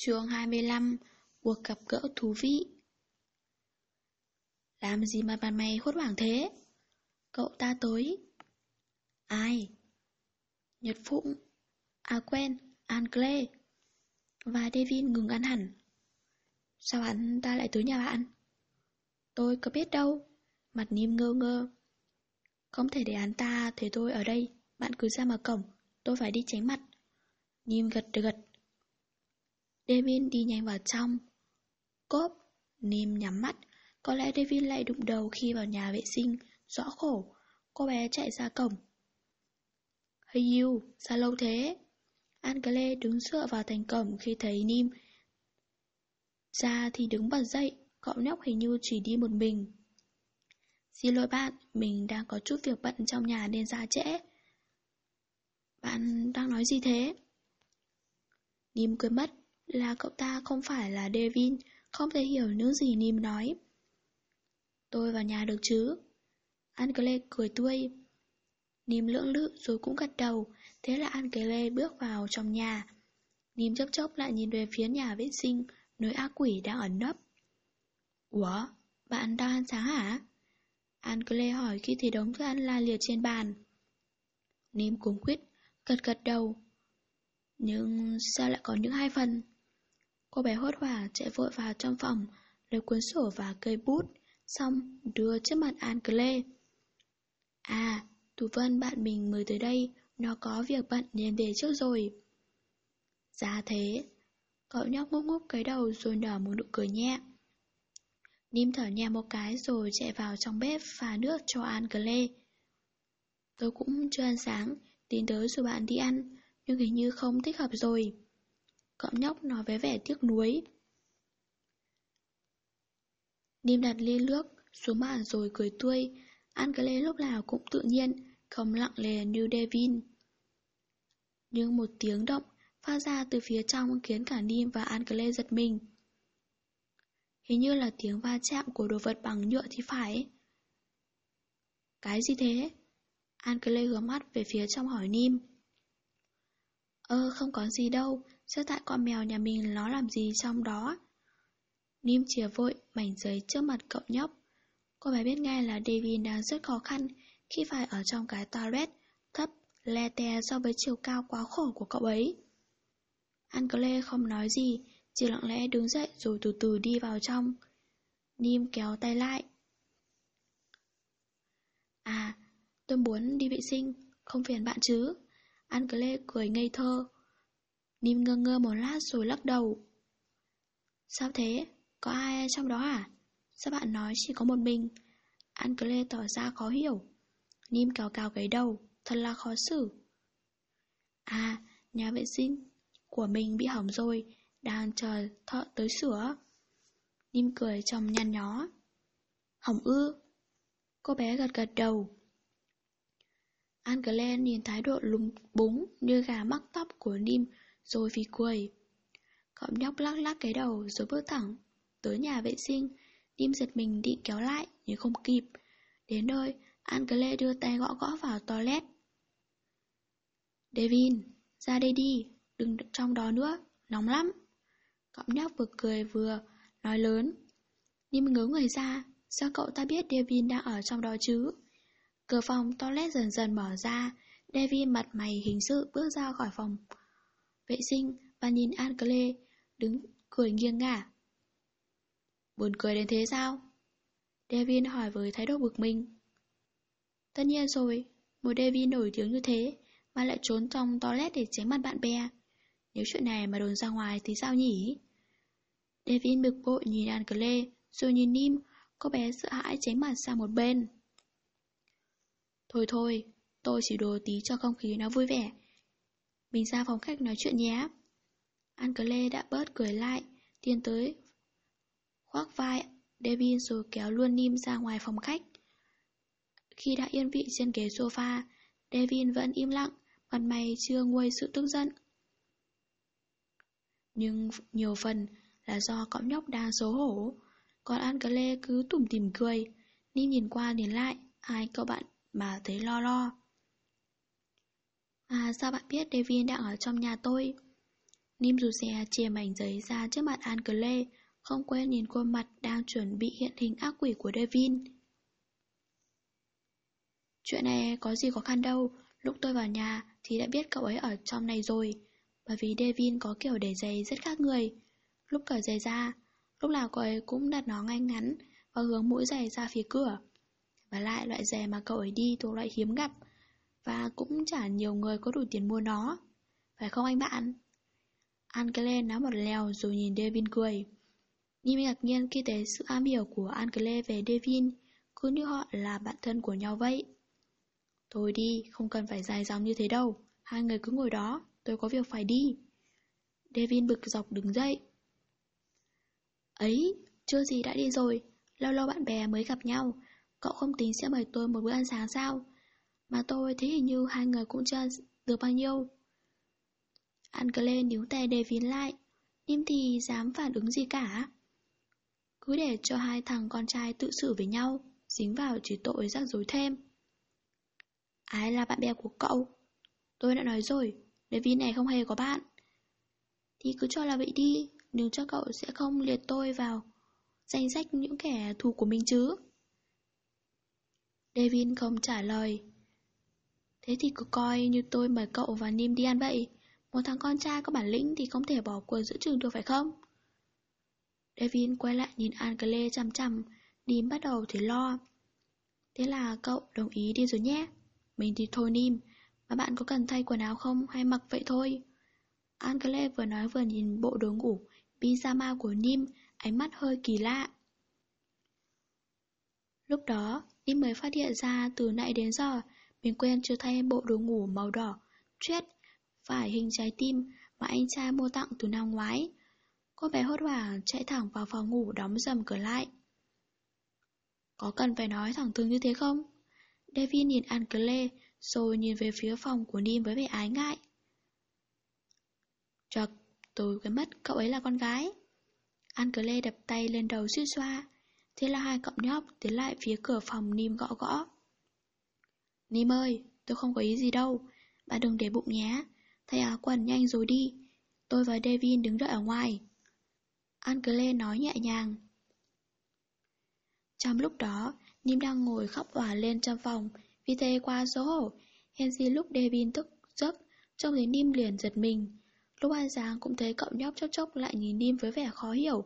Chương 25 Cuộc gặp gỡ thú vị. Làm gì mà bạn mày hốt hoảng thế? Cậu ta tới. Ai? Nhật Phụng. À quen, Ancle Và Devin ngừng ăn hẳn. Sao hắn ta lại tới nhà bạn? Tôi có biết đâu. Mặt Nim ngơ ngơ. Không thể để hắn ta thấy tôi ở đây. Bạn cứ ra mở cổng. Tôi phải đi tránh mặt. Nim gật gật. Devin đi nhanh vào trong. Cốp, Nim nhắm mắt. Có lẽ Devin lại đụng đầu khi vào nhà vệ sinh, rõ khổ. Cô bé chạy ra cổng. Hey you, sao lâu thế? Angle đứng dựa vào thành cổng khi thấy Nim. Ra thì đứng bật dậy, cậu nhóc hình như chỉ đi một mình. Xin lỗi bạn, mình đang có chút việc bận trong nhà nên ra trễ. Bạn đang nói gì thế? Nim quên mất, là cậu ta không phải là Devin, không thể hiểu những gì Nim nói. Tôi vào nhà được chứ? Angele cười tươi. Nim lưỡng lự rồi cũng gật đầu, thế là Angele bước vào trong nhà. Nim chớp chớp lại nhìn về phía nhà vệ sinh, nơi ác quỷ đang ẩn nấp. Ủa, bạn đang ăn sáng hả? Angele hỏi khi thấy đống thức ăn la liệt trên bàn. Nim cuống quýt, gật gật đầu. Nhưng sao lại có những hai phần? Cô bé hốt hoảng chạy vội vào trong phòng, lấy cuốn sổ và cây bút, xong đưa trước mặt An Cle. À, Tú Vân bạn mình mới tới đây, nó có việc bận nên về trước rồi. giá thế, cậu nhóc ngốc ngốc cái đầu rồi nở một nụ cười nhẹ. Nim thở nhẹ một cái rồi chạy vào trong bếp pha nước cho An Cle. Tôi cũng chưa ăn sáng, tin tới rồi bạn đi ăn, nhưng hình như không thích hợp rồi. Cậu nhóc nói với vẻ tiếc nuối. Nim đặt ly nước xuống bàn rồi cười tươi, ăn cái lê lúc nào cũng tự nhiên, không lặng lề như Devin. Nhưng một tiếng động phát ra từ phía trong khiến cả Nim và Ancle giật mình. Hình như là tiếng va chạm của đồ vật bằng nhựa thì phải. Cái gì thế? Ancle hướng mắt về phía trong hỏi Nim. Ơ không có gì đâu, Sao tại con mèo nhà mình nó làm gì trong đó? Nim chìa vội mảnh giấy trước mặt cậu nhóc. Cô bé biết ngay là David đang rất khó khăn khi phải ở trong cái toilet thấp, le te so với chiều cao quá khổ của cậu ấy. Angle không nói gì, chỉ lặng lẽ đứng dậy rồi từ từ đi vào trong. Nim kéo tay lại. À, tôi muốn đi vệ sinh, không phiền bạn chứ. Angle cười ngây thơ. Nim ngơ ngơ một lát rồi lắc đầu. Sao thế? Có ai trong đó à? Sao bạn nói chỉ có một mình? Ancle tỏ ra khó hiểu. Nim cào cào cái đầu, thật là khó xử. À, nhà vệ sinh của mình bị hỏng rồi, đang chờ thợ tới sửa. Nim cười trong nhăn nhó. Hỏng ư? Cô bé gật gật đầu. Angle nhìn thái độ lúng búng như gà mắc tóc của Nim rồi vì cười. Cậu nhóc lắc lắc cái đầu rồi bước thẳng tới nhà vệ sinh, Tim giật mình định kéo lại nhưng không kịp. Đến nơi, Angle đưa tay gõ gõ vào toilet. Devin, ra đây đi, đừng trong đó nữa, nóng lắm. Cậu nhóc vừa cười vừa, nói lớn. Nim ngớ người ra, sao cậu ta biết Devin đang ở trong đó chứ? Cửa phòng toilet dần dần mở ra, Devin mặt mày hình sự bước ra khỏi phòng vệ sinh và nhìn Angle đứng cười nghiêng ngả. Buồn cười đến thế sao? Devin hỏi với thái độ bực mình. Tất nhiên rồi, một Devin nổi tiếng như thế mà lại trốn trong toilet để tránh mặt bạn bè. Nếu chuyện này mà đồn ra ngoài thì sao nhỉ? Devin bực bội nhìn Angle rồi nhìn Nim, cô bé sợ hãi tránh mặt sang một bên. Thôi thôi, tôi chỉ đồ tí cho không khí nó vui vẻ mình ra phòng khách nói chuyện nhé. Ancle đã bớt cười lại, tiến tới khoác vai Devin rồi kéo luôn Nim ra ngoài phòng khách. Khi đã yên vị trên ghế sofa, Devin vẫn im lặng, mặt mày chưa nguôi sự tức giận. Nhưng nhiều phần là do cõng nhóc đang xấu hổ, còn Ancle cứ tủm tỉm cười, Nim nhìn qua nhìn lại, hai cậu bạn mà thấy lo lo. À sao bạn biết Devin đang ở trong nhà tôi? Nim dù xe chia mảnh giấy ra trước mặt Angle, không quên nhìn khuôn mặt đang chuẩn bị hiện hình ác quỷ của Devin. Chuyện này có gì khó khăn đâu, lúc tôi vào nhà thì đã biết cậu ấy ở trong này rồi, bởi vì Devin có kiểu để giày rất khác người. Lúc cởi giày ra, lúc nào cậu ấy cũng đặt nó ngay ngắn và hướng mũi giày ra phía cửa. Và lại loại giày mà cậu ấy đi thuộc loại hiếm gặp, và cũng chả nhiều người có đủ tiền mua nó. Phải không anh bạn? Ankele nắm một lèo rồi nhìn Devin cười. Nim ngạc nhiên khi thấy sự am hiểu của Ankele về Devin, cứ như họ là bạn thân của nhau vậy. Thôi đi, không cần phải dài dòng như thế đâu. Hai người cứ ngồi đó, tôi có việc phải đi. Devin bực dọc đứng dậy. Ấy, chưa gì đã đi rồi, lâu lâu bạn bè mới gặp nhau. Cậu không tính sẽ mời tôi một bữa ăn sáng sao? Mà tôi thấy hình như hai người cũng chưa được bao nhiêu. Angle níu tay Devin lại, im thì dám phản ứng gì cả. Cứ để cho hai thằng con trai tự xử với nhau, dính vào chỉ tội rắc rối thêm. Ai là bạn bè của cậu? Tôi đã nói rồi, Devin này không hề có bạn. Thì cứ cho là vậy đi, nhưng cho cậu sẽ không liệt tôi vào danh sách những kẻ thù của mình chứ. Devin không trả lời. Thế thì cứ coi như tôi mời cậu và Nim đi ăn vậy. Một thằng con trai có bản lĩnh thì không thể bỏ cuộc giữa trường được phải không? Devin quay lại nhìn Angle chằm chằm Nim bắt đầu thấy lo. Thế là cậu đồng ý đi rồi nhé. Mình thì thôi Nim, mà bạn có cần thay quần áo không hay mặc vậy thôi? Angle vừa nói vừa nhìn bộ đồ ngủ pyjama của Nim, ánh mắt hơi kỳ lạ. Lúc đó, Nim mới phát hiện ra từ nãy đến giờ, mình quen chưa thay bộ đồ ngủ màu đỏ, chuyết, phải hình trái tim mà anh trai mua tặng từ năm ngoái. Cô bé hốt hoảng chạy thẳng vào phòng ngủ đóng dầm cửa lại. Có cần phải nói thẳng thừng như thế không? David nhìn Ancle rồi nhìn về phía phòng của Nim với vẻ ái ngại. Chật, tôi quên mất cậu ấy là con gái. Ancle đập tay lên đầu suýt xoa. Thế là hai cậu nhóc tiến lại phía cửa phòng Nim gõ gõ. Nim ơi, tôi không có ý gì đâu. Bà đừng để bụng nhé. Thay áo quần nhanh rồi đi. Tôi và Devin đứng đợi ở ngoài. Angle nói nhẹ nhàng. Trong lúc đó, Nim đang ngồi khóc òa lên trong phòng vì thế qua xấu hổ. Henry lúc Devin thức giấc, trông thấy Nim liền giật mình. Lúc ăn sáng cũng thấy cậu nhóc chốc chốc lại nhìn Nim với vẻ khó hiểu.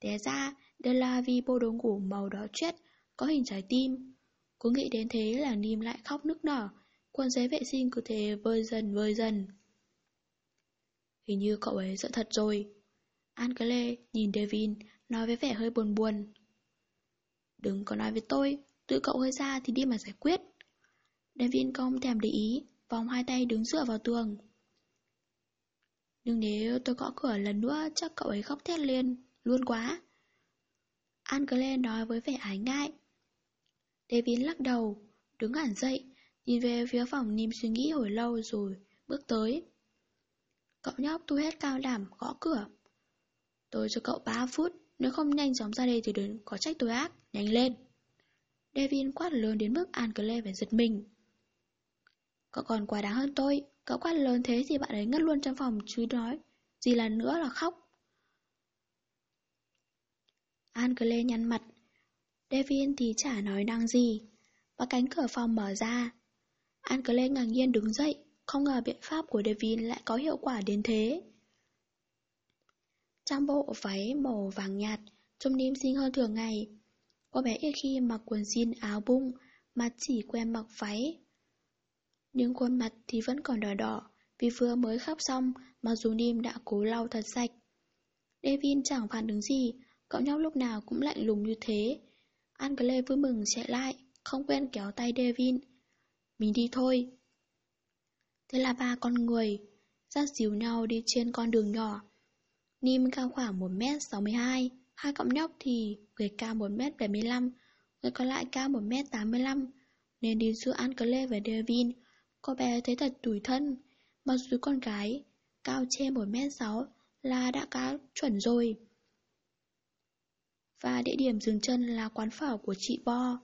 Té ra, đây là vì bộ đồ ngủ màu đỏ chết, có hình trái tim. Cứ nghĩ đến thế là Nim lại khóc nức nở, quần giấy vệ sinh cứ thế vơi dần vơi dần. Hình như cậu ấy sợ thật rồi. angela nhìn Devin, nói với vẻ hơi buồn buồn. Đừng có nói với tôi, tự cậu hơi ra thì đi mà giải quyết. Devin không thèm để ý, vòng hai tay đứng dựa vào tường. Nhưng nếu tôi gõ cửa lần nữa chắc cậu ấy khóc thét lên, luôn quá. angela nói với vẻ ái ngại. David lắc đầu, đứng hẳn dậy, nhìn về phía phòng Nìm suy nghĩ hồi lâu rồi bước tới. Cậu nhóc tu hết cao đảm gõ cửa. Tôi cho cậu 3 phút, nếu không nhanh chóng ra đây thì đừng có trách tôi ác, nhanh lên. Devin quát lớn đến mức Angle phải giật mình. Cậu còn quá đáng hơn tôi, cậu quát lớn thế thì bạn ấy ngất luôn trong phòng chứ nói, gì là nữa là khóc. Angle nhăn mặt, Devin thì chả nói năng gì, và cánh cửa phòng mở ra. Angle ngạc nhiên đứng dậy, không ngờ biện pháp của Devin lại có hiệu quả đến thế. Trong bộ váy màu vàng nhạt, trông niêm xinh hơn thường ngày. Cô bé ít khi mặc quần jean áo bung, mà chỉ quen mặc váy. Nhưng khuôn mặt thì vẫn còn đỏ đỏ, vì vừa mới khóc xong mà dù niêm đã cố lau thật sạch. Devin chẳng phản ứng gì, cậu nhóc lúc nào cũng lạnh lùng như thế. Angle vui mừng chạy lại, không quen kéo tay Devin. Mình đi thôi. Thế là ba con người, dắt dìu nhau đi trên con đường nhỏ. Nim cao khoảng 1m62, hai cậu nhóc thì người cao 1m75, người còn lại cao 1m85. Nên đi giữa Ancle và Devin, cô bé thấy thật tủi thân. Mặc dù con gái, cao trên 1m6 là đã cá chuẩn rồi. Và địa điểm dừng chân là quán phở của chị Bo.